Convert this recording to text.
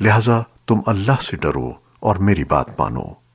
لہذا تم اللہ سے ڈرو اور میری بات مانو۔